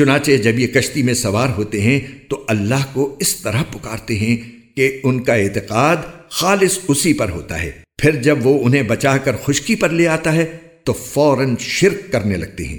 چنانچہ جب یہ کشتی میں سوار ہوتے ہیں تو اللہ کو اس طرح پکارتے ہیں کہ ان کا اعتقاد خالص اسی پر ہوتا ہے۔ پھر جب وہ انہیں بچا کر خشکی پر لے آتا ہے تو فوراً شرک کرنے لگتے ہیں۔